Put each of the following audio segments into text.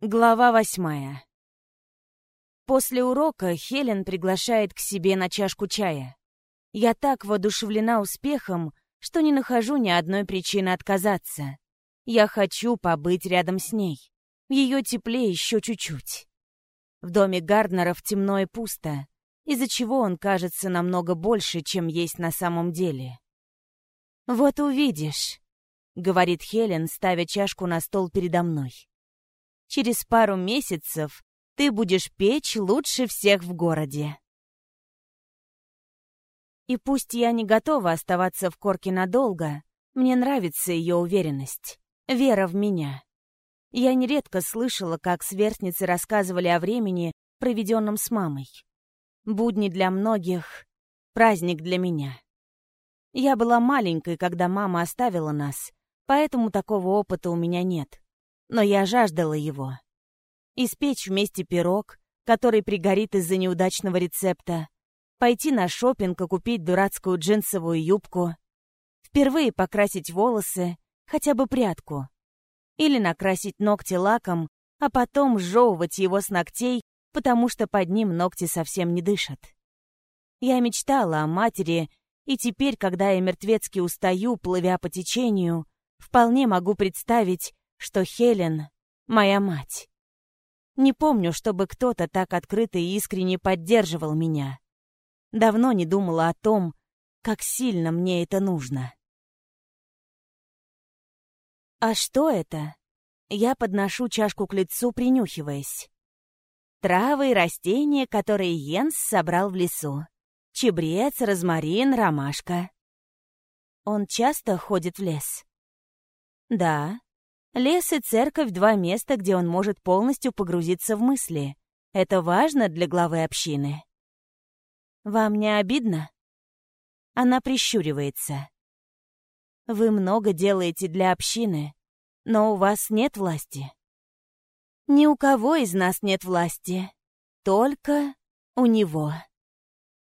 Глава восьмая. После урока Хелен приглашает к себе на чашку чая. Я так воодушевлена успехом, что не нахожу ни одной причины отказаться. Я хочу побыть рядом с ней. В ее тепле еще чуть-чуть. В доме Гарднеров темно и пусто, из-за чего он кажется намного больше, чем есть на самом деле. «Вот увидишь», — говорит Хелен, ставя чашку на стол передо мной. Через пару месяцев ты будешь печь лучше всех в городе. И пусть я не готова оставаться в корке надолго, мне нравится ее уверенность, вера в меня. Я нередко слышала, как сверстницы рассказывали о времени, проведенном с мамой. Будни для многих, праздник для меня. Я была маленькой, когда мама оставила нас, поэтому такого опыта у меня нет но я жаждала его. Испечь вместе пирог, который пригорит из-за неудачного рецепта, пойти на шопинг и купить дурацкую джинсовую юбку, впервые покрасить волосы, хотя бы прядку, или накрасить ногти лаком, а потом сжевывать его с ногтей, потому что под ним ногти совсем не дышат. Я мечтала о матери, и теперь, когда я мертвецки устаю, плывя по течению, вполне могу представить, что Хелен — моя мать. Не помню, чтобы кто-то так открыто и искренне поддерживал меня. Давно не думала о том, как сильно мне это нужно. А что это? Я подношу чашку к лицу, принюхиваясь. Травы и растения, которые Йенс собрал в лесу. Чебрец, розмарин, ромашка. Он часто ходит в лес? Да, Лес и церковь — два места, где он может полностью погрузиться в мысли. Это важно для главы общины. «Вам не обидно?» Она прищуривается. «Вы много делаете для общины, но у вас нет власти». «Ни у кого из нас нет власти. Только у него».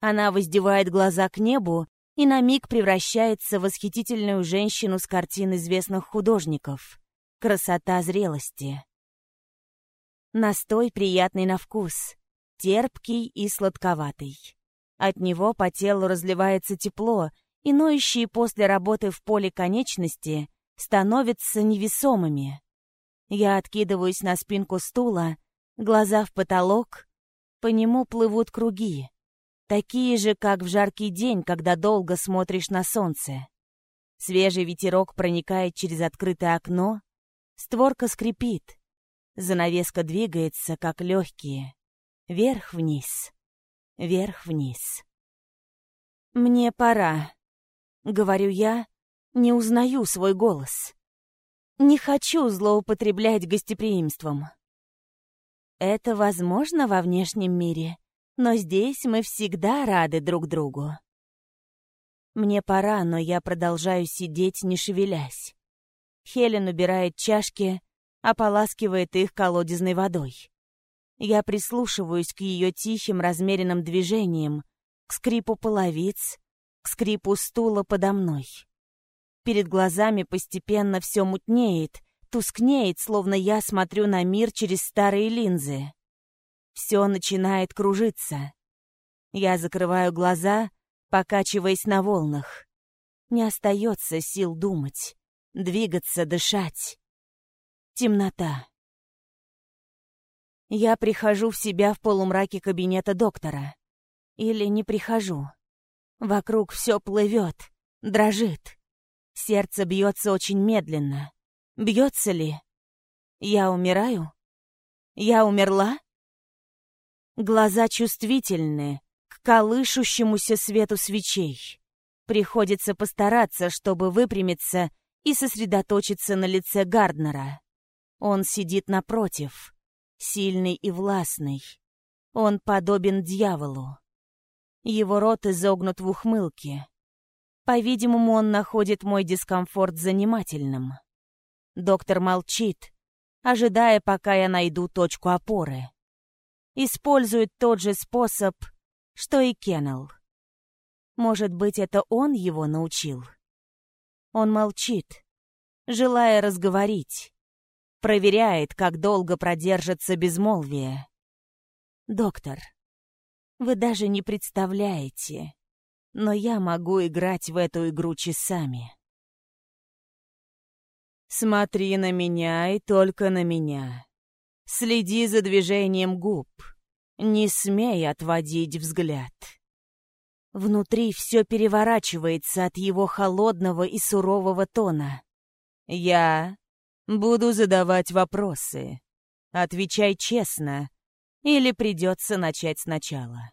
Она воздевает глаза к небу и на миг превращается в восхитительную женщину с картин известных художников. Красота зрелости. Настой приятный на вкус, терпкий и сладковатый. От него по телу разливается тепло, и ноющие после работы в поле конечности становятся невесомыми. Я откидываюсь на спинку стула, глаза в потолок, по нему плывут круги, такие же, как в жаркий день, когда долго смотришь на солнце. Свежий ветерок проникает через открытое окно, Створка скрипит. Занавеска двигается, как легкие. Вверх-вниз. Вверх-вниз. «Мне пора», — говорю я, не узнаю свой голос. Не хочу злоупотреблять гостеприимством. Это возможно во внешнем мире, но здесь мы всегда рады друг другу. Мне пора, но я продолжаю сидеть, не шевелясь. Хелен убирает чашки, ополаскивает их колодезной водой. Я прислушиваюсь к ее тихим размеренным движениям, к скрипу половиц, к скрипу стула подо мной. Перед глазами постепенно все мутнеет, тускнеет, словно я смотрю на мир через старые линзы. Все начинает кружиться. Я закрываю глаза, покачиваясь на волнах. Не остается сил думать двигаться, дышать. Темнота. Я прихожу в себя в полумраке кабинета доктора. Или не прихожу. Вокруг все плывет, дрожит. Сердце бьется очень медленно. Бьется ли? Я умираю? Я умерла? Глаза чувствительны к колышущемуся свету свечей. Приходится постараться, чтобы выпрямиться и сосредоточиться на лице Гарднера. Он сидит напротив, сильный и властный. Он подобен дьяволу. Его рот изогнут в ухмылке. По-видимому, он находит мой дискомфорт занимательным. Доктор молчит, ожидая, пока я найду точку опоры. Использует тот же способ, что и Кеннел. Может быть, это он его научил? Он молчит, желая разговорить. Проверяет, как долго продержится безмолвие. Доктор, вы даже не представляете, но я могу играть в эту игру часами. Смотри на меня и только на меня. Следи за движением губ. Не смей отводить взгляд. Внутри все переворачивается от его холодного и сурового тона. Я буду задавать вопросы. Отвечай честно, или придется начать сначала.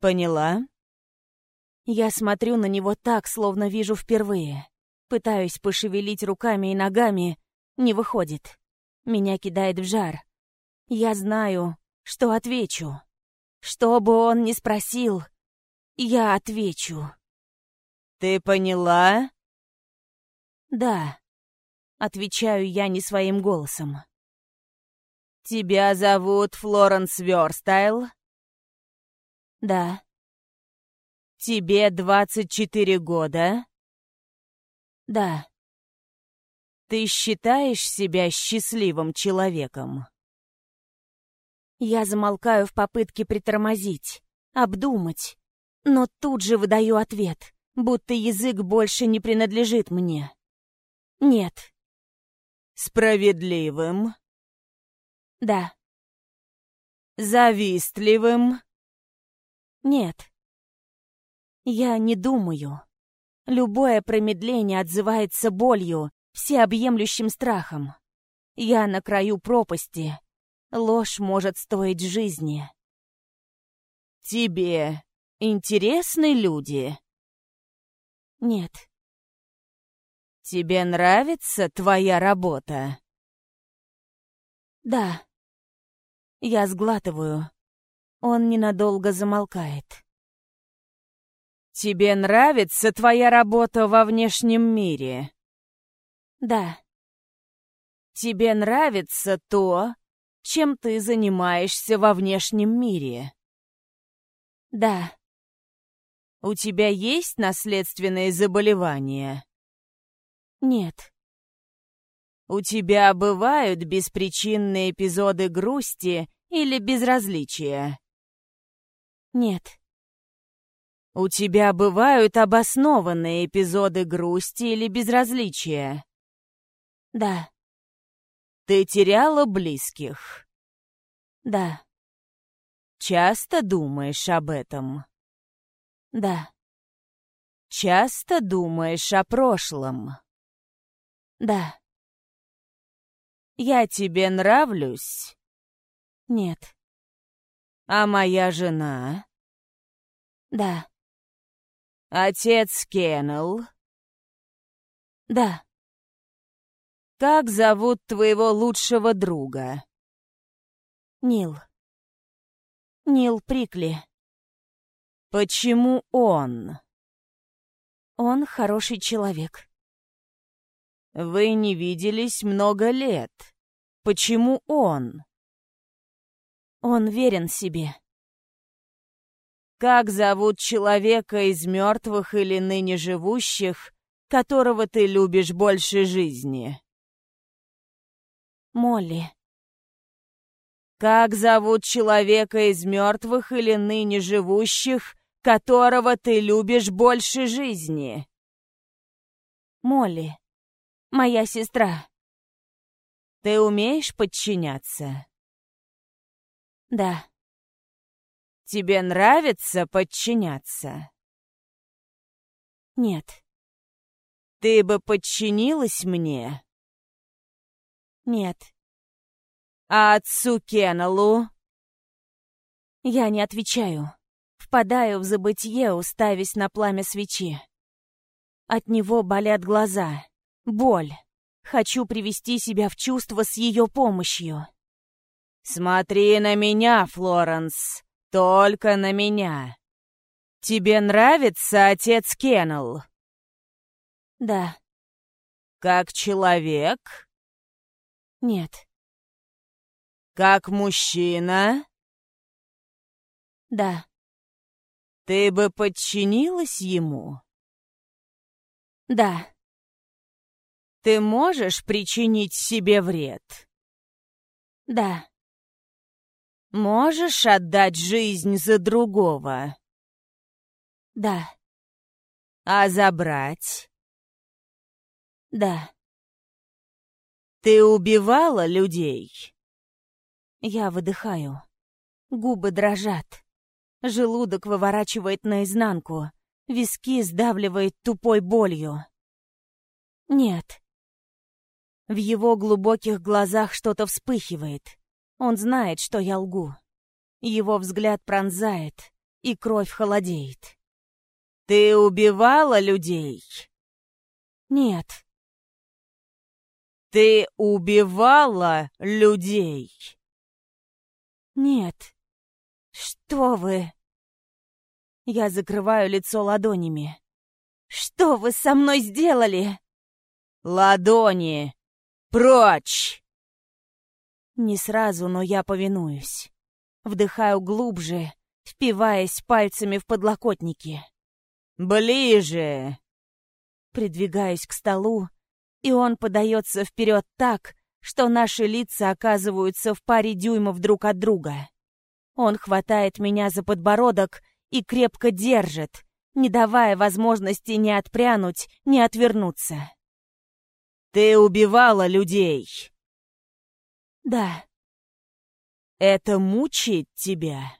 Поняла? Я смотрю на него так, словно вижу впервые. Пытаюсь пошевелить руками и ногами. Не выходит. Меня кидает в жар. Я знаю, что отвечу. Что бы он ни спросил, я отвечу. «Ты поняла?» «Да», — отвечаю я не своим голосом. «Тебя зовут Флоренс Вёрстайл?» «Да». «Тебе двадцать четыре года?» «Да». «Ты считаешь себя счастливым человеком?» Я замолкаю в попытке притормозить, обдумать, но тут же выдаю ответ, будто язык больше не принадлежит мне. Нет. Справедливым? Да. Завистливым? Нет. Я не думаю. Любое промедление отзывается болью, всеобъемлющим страхом. Я на краю пропасти, Ложь может стоить жизни. Тебе интересны люди? Нет. Тебе нравится твоя работа? Да. Я сглатываю. Он ненадолго замолкает. Тебе нравится твоя работа во внешнем мире? Да. Тебе нравится то, чем ты занимаешься во внешнем мире. Да. У тебя есть наследственные заболевания? Нет. У тебя бывают беспричинные эпизоды грусти или безразличия? Нет. У тебя бывают обоснованные эпизоды грусти или безразличия? Да. Ты теряла близких? Да. Часто думаешь об этом? Да. Часто думаешь о прошлом? Да. Я тебе нравлюсь? Нет. А моя жена? Да. Отец Кеннел? Да. Как зовут твоего лучшего друга? Нил. Нил Прикли. Почему он? Он хороший человек. Вы не виделись много лет. Почему он? Он верен себе. Как зовут человека из мертвых или ныне живущих, которого ты любишь больше жизни? Молли. Как зовут человека из мертвых или ныне живущих, которого ты любишь больше жизни? Молли. Моя сестра. Ты умеешь подчиняться? Да. Тебе нравится подчиняться? Нет. Ты бы подчинилась мне? Нет. А отцу Кеннеллу? Я не отвечаю. Впадаю в забытье, уставясь на пламя свечи. От него болят глаза. Боль. Хочу привести себя в чувство с ее помощью. «Смотри на меня, Флоренс. Только на меня. Тебе нравится отец Кеннелл?» «Да». «Как человек?» Нет. Как мужчина? Да. Ты бы подчинилась ему? Да. Ты можешь причинить себе вред? Да. Можешь отдать жизнь за другого? Да. А забрать? Да. Ты убивала людей? Я выдыхаю. Губы дрожат. Желудок выворачивает наизнанку. Виски сдавливает тупой болью. Нет. В его глубоких глазах что-то вспыхивает. Он знает, что я лгу. Его взгляд пронзает, и кровь холодеет. «Ты убивала людей?» «Нет». «Ты убивала людей?» «Нет». «Что вы?» Я закрываю лицо ладонями. «Что вы со мной сделали?» «Ладони! Прочь!» Не сразу, но я повинуюсь. Вдыхаю глубже, впиваясь пальцами в подлокотники. «Ближе!» Придвигаюсь к столу, и он подается вперед так, что наши лица оказываются в паре дюймов друг от друга. Он хватает меня за подбородок и крепко держит, не давая возможности ни отпрянуть, ни отвернуться. «Ты убивала людей!» «Да». «Это мучает тебя?»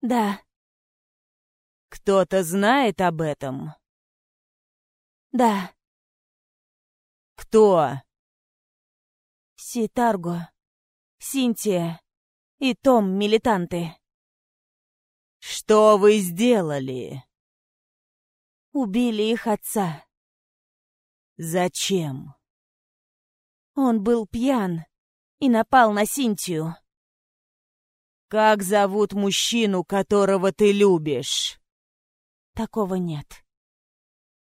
«Да». «Кто-то знает об этом?» «Да». «Кто?» «Ситарго, Синтия и Том милитанты». «Что вы сделали?» «Убили их отца». «Зачем?» Он был пьян и напал на Синтию. «Как зовут мужчину, которого ты любишь?» «Такого нет».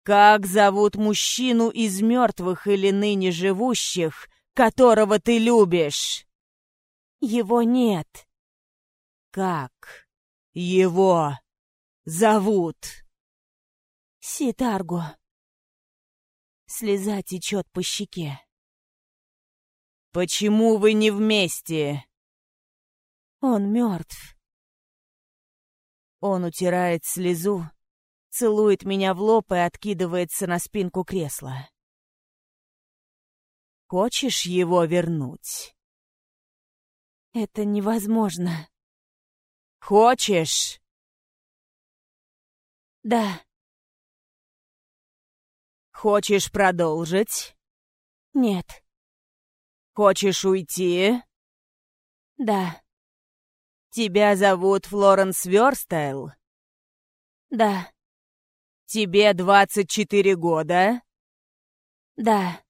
«Как зовут мужчину из мертвых или ныне живущих, которого ты любишь?» «Его нет». «Как его зовут?» «Ситарго». Слеза течет по щеке. «Почему вы не вместе?» «Он мертв». Он утирает слезу, целует меня в лоб и откидывается на спинку кресла. «Хочешь его вернуть?» «Это невозможно». «Хочешь?» «Да». «Хочешь продолжить?» «Нет». «Хочешь уйти?» «Да». «Тебя зовут Флоренс Верстайл?» «Да». «Тебе двадцать четыре года?» «Да».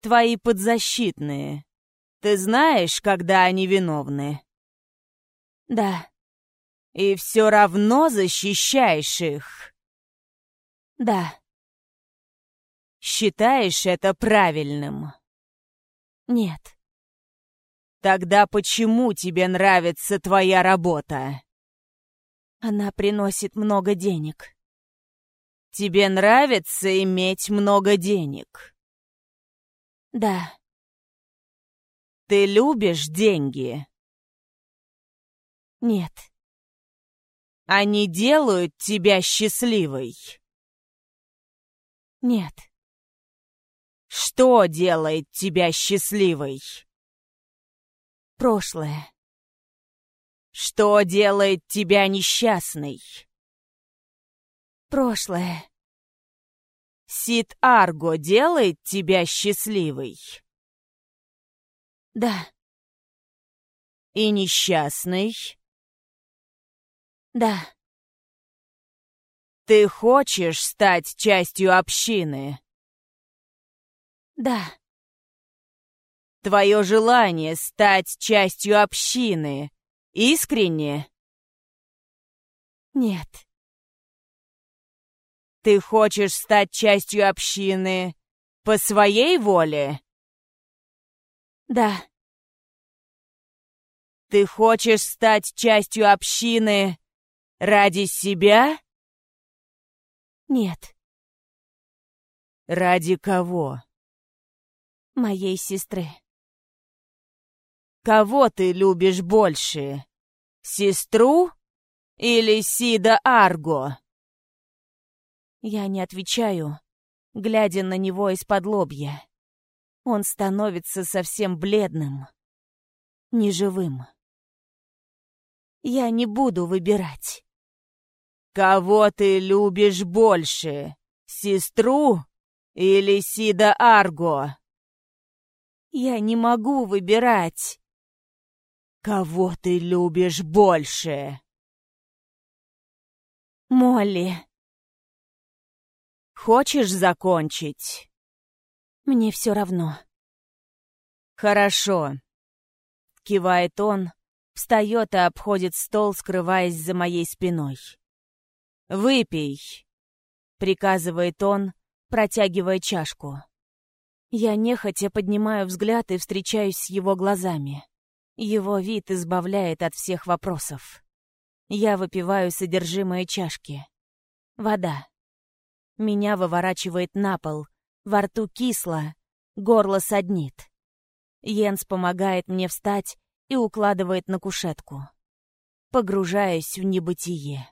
«Твои подзащитные. Ты знаешь, когда они виновны?» «Да». «И все равно защищаешь их?» «Да». «Считаешь это правильным?» Нет. Тогда почему тебе нравится твоя работа? Она приносит много денег. Тебе нравится иметь много денег? Да. Ты любишь деньги? Нет. Они делают тебя счастливой? Нет. Что делает тебя счастливой? Прошлое. Что делает тебя несчастной? Прошлое. Сид Арго делает тебя счастливой? Да. И несчастный? Да. Ты хочешь стать частью общины? Да. Твое желание стать частью общины искренне? Нет. Ты хочешь стать частью общины по своей воле? Да. Ты хочешь стать частью общины ради себя? Нет. Ради кого? Моей сестры. Кого ты любишь больше? Сестру или Сида Арго? Я не отвечаю, глядя на него из-под лобья. Он становится совсем бледным, неживым. Я не буду выбирать. Кого ты любишь больше, сестру или Сида Арго? Я не могу выбирать. Кого ты любишь больше? Молли. Хочешь закончить? Мне все равно. Хорошо. Кивает он, встает и обходит стол, скрываясь за моей спиной. «Выпей!» — приказывает он, протягивая чашку. Я нехотя поднимаю взгляд и встречаюсь с его глазами. Его вид избавляет от всех вопросов. Я выпиваю содержимое чашки. Вода. Меня выворачивает на пол, во рту кисло, горло саднит. Йенс помогает мне встать и укладывает на кушетку. Погружаюсь в небытие.